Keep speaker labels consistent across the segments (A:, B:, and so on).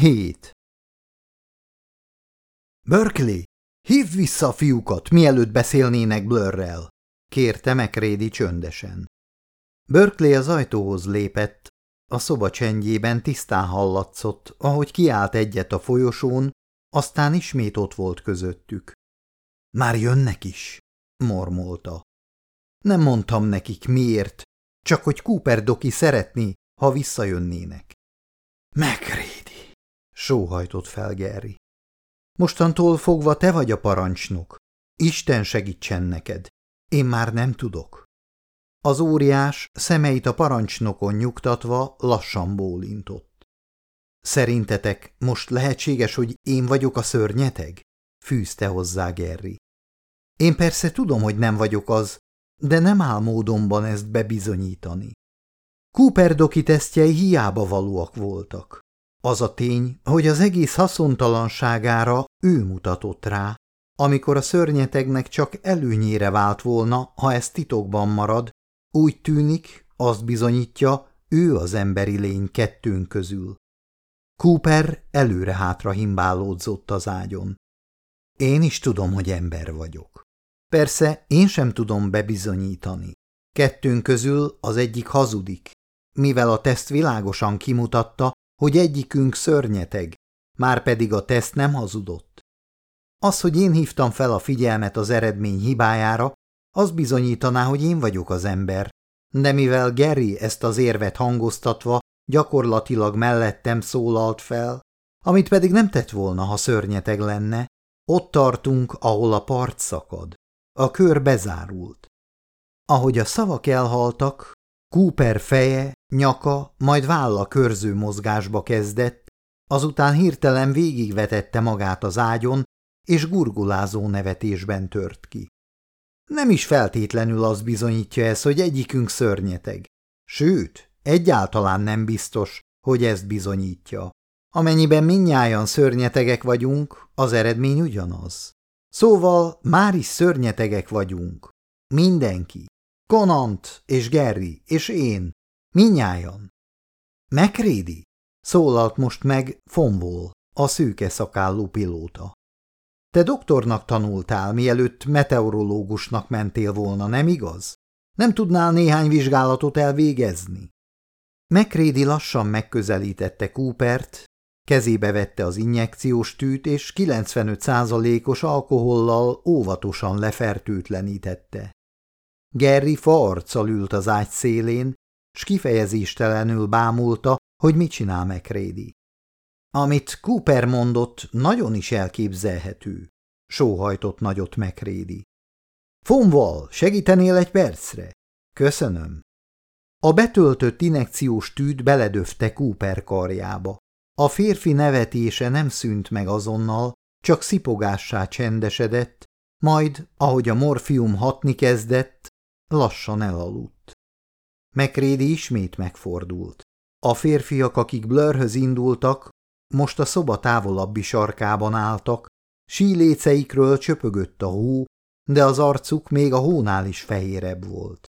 A: Hét. Berkeley, hívd vissza a fiúkat, mielőtt beszélnének Blurrel, kérte McRady csöndesen. Berkeley az ajtóhoz lépett, a szoba csendjében tisztán hallatszott, ahogy kiállt egyet a folyosón, aztán ismét ott volt közöttük. Már jönnek is, mormolta. Nem mondtam nekik miért, csak hogy Cooper Doki szeretné, ha visszajönnének. Megrédi, sóhajtott fel Geri. Mostantól fogva te vagy a parancsnok. Isten segítsen neked. Én már nem tudok. Az óriás szemeit a parancsnokon nyugtatva lassan bólintott. Szerintetek most lehetséges, hogy én vagyok a szörnyeteg? fűzte hozzá Gerri. Én persze tudom, hogy nem vagyok az, de nem áll módonban ezt bebizonyítani. Cooper doki tesztjei hiába valóak voltak. Az a tény, hogy az egész haszontalanságára ő mutatott rá, amikor a szörnyetegnek csak előnyére vált volna, ha ez titokban marad, úgy tűnik, azt bizonyítja, ő az emberi lény kettőnk közül. Cooper előre-hátra himbálódzott az ágyon. Én is tudom, hogy ember vagyok. Persze én sem tudom bebizonyítani. Kettőnk közül az egyik hazudik, mivel a teszt világosan kimutatta, hogy egyikünk szörnyeteg, már pedig a teszt nem hazudott. Az, hogy én hívtam fel a figyelmet az eredmény hibájára, az bizonyítaná, hogy én vagyok az ember, de mivel Gary ezt az érvet hangoztatva gyakorlatilag mellettem szólalt fel, amit pedig nem tett volna, ha szörnyeteg lenne, ott tartunk, ahol a part szakad. A kör bezárult. Ahogy a szavak elhaltak, Cooper feje, nyaka, majd válla körző mozgásba kezdett, azután hirtelen végigvetette magát az ágyon, és gurgulázó nevetésben tört ki. Nem is feltétlenül az bizonyítja ez, hogy egyikünk szörnyeteg. Sőt, egyáltalán nem biztos, hogy ezt bizonyítja. Amennyiben minnyáján szörnyetegek vagyunk, az eredmény ugyanaz. Szóval már is szörnyetegek vagyunk. Mindenki. Konant és Gerry és én. Minnyájan. Megrédi? Szólalt most meg Fonvol, a szűke szakállú pilóta. Te doktornak tanultál, mielőtt meteorológusnak mentél volna, nem igaz? Nem tudnál néhány vizsgálatot elvégezni? Megrédi lassan megközelítette Coopert, kezébe vette az injekciós tűt, és 95%-os alkohollal óvatosan lefertőtlenítette. Gerry farccal ült az ágy szélén, s kifejezéstelenül bámulta, hogy mit csinál McRady. Amit Cooper mondott, nagyon is elképzelhető, sóhajtott nagyot McRady. Fonval, segítenél egy percre? Köszönöm. A betöltött inekciós tűt beledöfte Cooper karjába. A férfi nevetése nem szűnt meg azonnal, csak szipogássá csendesedett, majd, ahogy a morfium hatni kezdett, lassan elaludt. Megrédi ismét megfordult. A férfiak, akik Blurhöz indultak, most a szoba távolabbi sarkában álltak, síléceikről csöpögött a hó, de az arcuk még a hónál is fehérebb volt.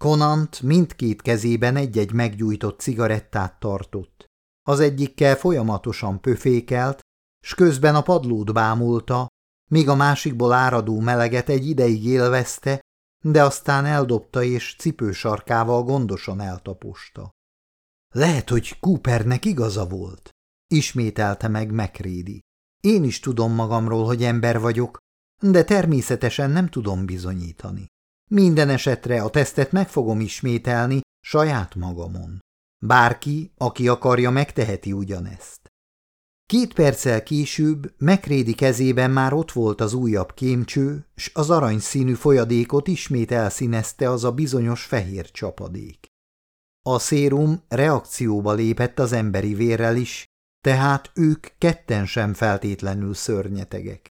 A: Konant mindkét kezében egy-egy meggyújtott cigarettát tartott. Az egyikkel folyamatosan pöfékelt, s közben a padlót bámulta, míg a másikból áradó meleget egy ideig élvezte, de aztán eldobta és cipősarkával gondosan eltaposta. Lehet, hogy Coopernek igaza volt, ismételte meg Megrédi. Én is tudom magamról, hogy ember vagyok, de természetesen nem tudom bizonyítani. Minden esetre a tesztet meg fogom ismételni saját magamon. Bárki, aki akarja, megteheti ugyanezt. Két perccel később Megrédi kezében már ott volt az újabb kémcső, s az aranyszínű folyadékot ismét elszínezte az a bizonyos fehér csapadék. A szérum reakcióba lépett az emberi vérrel is, tehát ők ketten sem feltétlenül szörnyetegek.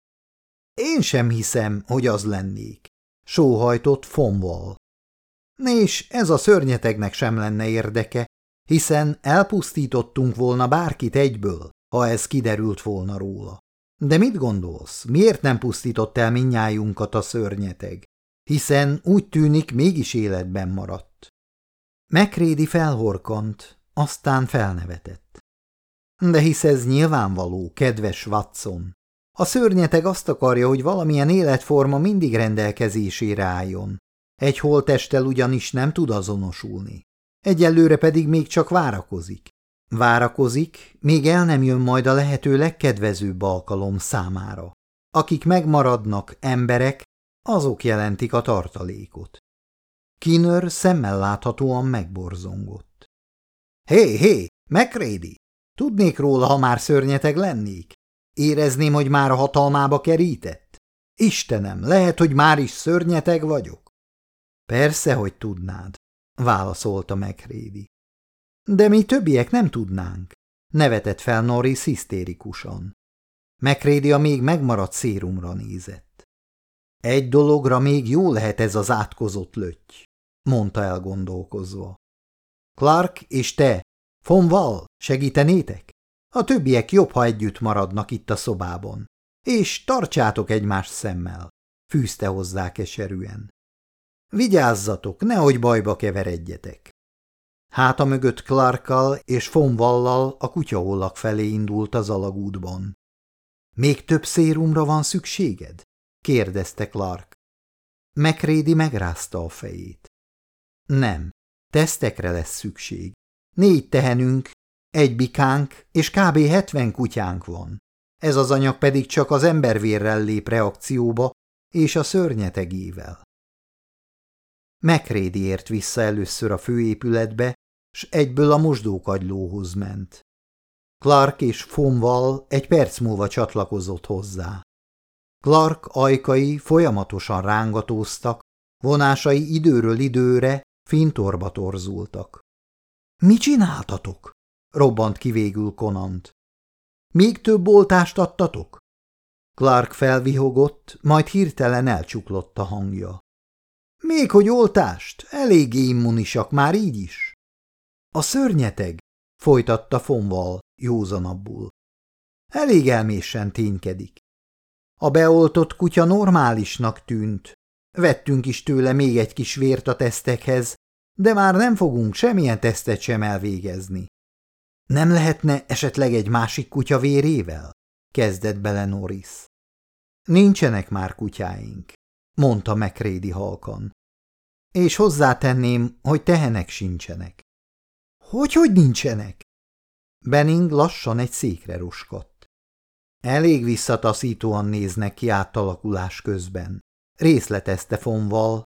A: Én sem hiszem, hogy az lennék, sóhajtott Fonval. És ez a szörnyetegnek sem lenne érdeke, hiszen elpusztítottunk volna bárkit egyből, ha ez kiderült volna róla. De mit gondolsz, miért nem pusztított el minnyájunkat a szörnyeteg? Hiszen úgy tűnik, mégis életben maradt. Megrédi felhorkant, aztán felnevetett. De hisz ez nyilvánvaló, kedves Watson. A szörnyeteg azt akarja, hogy valamilyen életforma mindig rendelkezésére álljon. Egy holtesttel ugyanis nem tud azonosulni. Egyelőre pedig még csak várakozik. Várakozik, még el nem jön majd a lehető legkedvezőbb alkalom számára. Akik megmaradnak emberek, azok jelentik a tartalékot. Kinör szemmel láthatóan megborzongott. Hé, hé, McCready! Tudnék róla, ha már szörnyeteg lennék? Érezném, hogy már a hatalmába kerített? Istenem, lehet, hogy már is szörnyeteg vagyok? Persze, hogy tudnád, válaszolta McCready. De mi többiek nem tudnánk, nevetett fel Norris hisztérikusan. McCready a még megmaradt szérumra nézett. Egy dologra még jó lehet ez az átkozott lötty, mondta elgondolkozva. Clark és te, von Wall, segítenétek? A többiek jobb, ha együtt maradnak itt a szobában. És tartsátok egymás szemmel, fűzte hozzá keserűen. Vigyázzatok, nehogy bajba keveredjetek. Háta mögött Clarkkal és Fonvallal a kutyahollak felé indult az alagútban. Még több szérumra van szükséged? kérdezte Clark. McRédi megrázta a fejét. Nem, tesztekre lesz szükség. Négy tehenünk, egy bikánk és kb. hetven kutyánk van. Ez az anyag pedig csak az embervérrel lép reakcióba és a szörnyetegével. Mekrédi ért vissza először a főépületbe, s egyből a mosdókagylóhoz ment. Clark és Fonval egy perc múlva csatlakozott hozzá. Clark ajkai folyamatosan rángatóztak, vonásai időről időre fintorba torzultak. – Mi csináltatok? – robbant ki végül Konant. – Még több oltást adtatok? Clark felvihogott, majd hirtelen elcsuklott a hangja. – Még hogy oltást? Eléggé immunisak már így is. – A szörnyeteg – folytatta Fonval józanabbul. Elég elmésen ténykedik. A beoltott kutya normálisnak tűnt. Vettünk is tőle még egy kis vért a tesztekhez, de már nem fogunk semmilyen tesztet sem elvégezni. Nem lehetne esetleg egy másik kutya vérével? Kezdett bele Norris. Nincsenek már kutyáink, mondta McRédi halkan. És hozzátenném, hogy tehenek sincsenek. Hogy, hogy nincsenek? Benning lassan egy székre roskadt. Elég visszataszítóan néznek ki átalakulás közben. Részletezte fonval,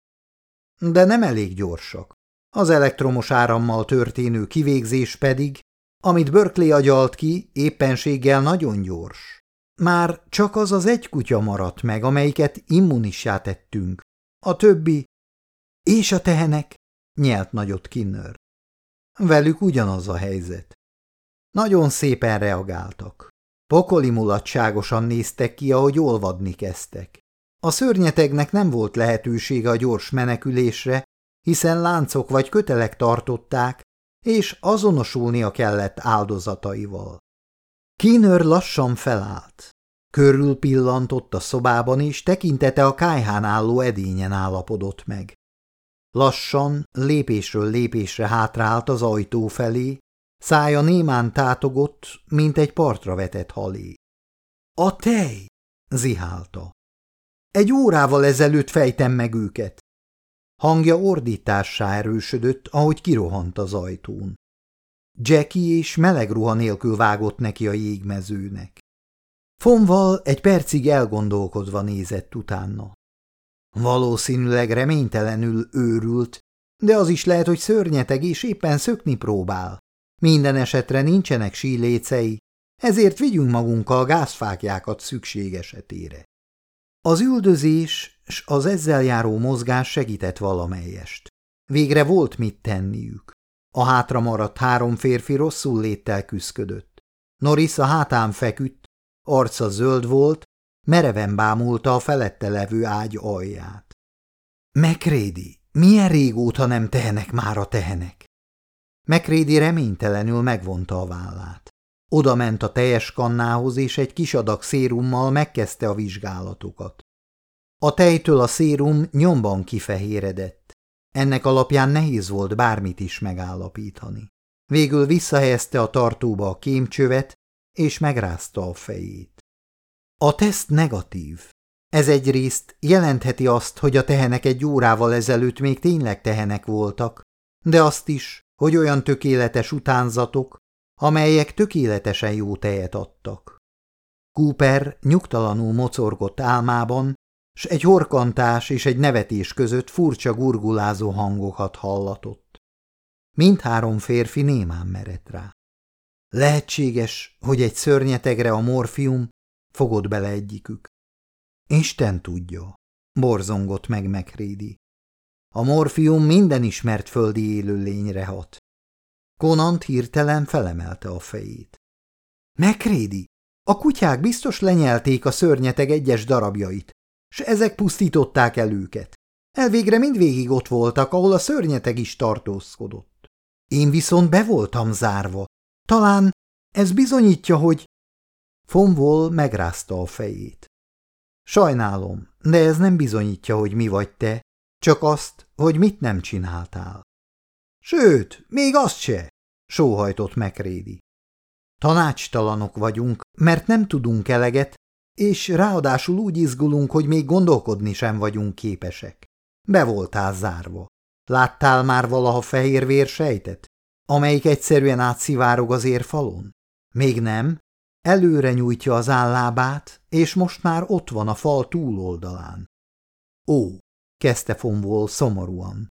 A: de nem elég gyorsak. Az elektromos árammal történő kivégzés pedig, amit Berkeley agyalt ki, éppenséggel nagyon gyors. Már csak az az egy kutya maradt meg, amelyiket immunissá tettünk. A többi... És a tehenek? Nyelt nagyot Kinner. Velük ugyanaz a helyzet. Nagyon szépen reagáltak. Pokoli mulatságosan néztek ki, ahogy olvadni kezdtek. A szörnyetegnek nem volt lehetősége a gyors menekülésre, hiszen láncok vagy kötelek tartották, és azonosulnia kellett áldozataival. Kínör lassan felállt. Körül pillantott a szobában, és tekintete a kájhán álló edényen állapodott meg. Lassan, lépésről lépésre hátrált az ajtó felé, Szája némán tátogott, mint egy partra vetett halé. – A tej! – zihálta. – Egy órával ezelőtt fejtem meg őket. Hangja ordítássá erősödött, ahogy kirohant az ajtón. Jackie és meleg ruha nélkül vágott neki a jégmezőnek. Fonval egy percig elgondolkodva nézett utána. Valószínűleg reménytelenül őrült, de az is lehet, hogy szörnyeteg és éppen szökni próbál. Minden esetre nincsenek sílécei, ezért vigyünk magunkkal gázfákjákat szükség esetére. Az üldözés s az ezzel járó mozgás segített valamelyest. Végre volt mit tenniük. A hátra maradt három férfi rosszul léttel küszködött. Norris a hátán feküdt, arca zöld volt, mereven bámulta a felette levő ágy alját. Megrédi, milyen régóta nem tehenek már a tehenek? Megrédi reménytelenül megvonta a vállát. Oda ment a teljes kannához, és egy kis adag szérummal megkezdte a vizsgálatokat. A tejtől a szérum nyomban kifehéredett. Ennek alapján nehéz volt bármit is megállapítani. Végül visszahelyezte a tartóba a kémcsövet, és megrázta a fejét. A teszt negatív. Ez egyrészt jelentheti azt, hogy a tehenek egy órával ezelőtt még tényleg tehenek voltak, de azt is, hogy olyan tökéletes utánzatok, amelyek tökéletesen jó tejet adtak. Cooper nyugtalanul mocorgott álmában, s egy horkantás és egy nevetés között furcsa gurgulázó hangokat hallatott. Mindhárom férfi némán merett rá. Lehetséges, hogy egy szörnyetegre a morfium fogott bele egyikük. Isten tudja, borzongott meg megrédi. A morfium minden ismert földi élőlényre hat. Konant hirtelen felemelte a fejét. Megrédi, a kutyák biztos lenyelték a szörnyeteg egyes darabjait, s ezek pusztították el őket. Elvégre mindvégig ott voltak, ahol a szörnyeteg is tartózkodott. Én viszont be voltam zárva. Talán ez bizonyítja, hogy... Fonvol megrázta a fejét. Sajnálom, de ez nem bizonyítja, hogy mi vagy te, csak azt, hogy mit nem csináltál. Sőt, még azt se, sóhajtott megrédi. Tanácstalanok vagyunk, mert nem tudunk eleget, és ráadásul úgy izgulunk, hogy még gondolkodni sem vagyunk képesek. Be voltál zárva. Láttál már valaha fehér sejtet, amelyik egyszerűen átszivárog az érfalon? Még nem? Előre nyújtja az állábát, és most már ott van a fal túloldalán. Ó, kezdte Fonvol szomorúan.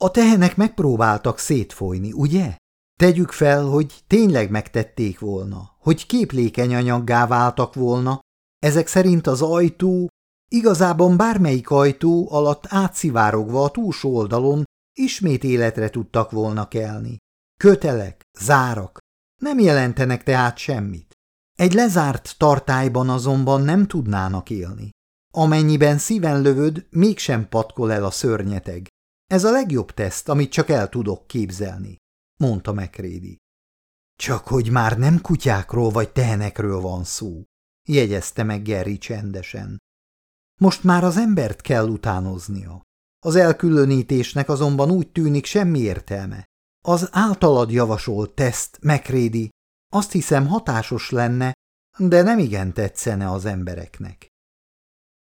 A: A tehenek megpróbáltak szétfolyni, ugye? Tegyük fel, hogy tényleg megtették volna, hogy képlékeny anyaggá váltak volna, ezek szerint az ajtó, igazában bármelyik ajtó alatt átszivárogva a túlsó oldalon ismét életre tudtak volna kelni. Kötelek, zárak, nem jelentenek tehát semmit. Egy lezárt tartályban azonban nem tudnának élni. Amennyiben szíven lövöd, mégsem patkol el a szörnyeteg. Ez a legjobb teszt, amit csak el tudok képzelni, mondta Mekrédi. Csak hogy már nem kutyákról vagy tehenekről van szó, jegyezte meg Geri csendesen. Most már az embert kell utánoznia. Az elkülönítésnek azonban úgy tűnik semmi értelme. Az általad javasolt teszt, Mekrédi, azt hiszem hatásos lenne, de nem igen tetszene az embereknek.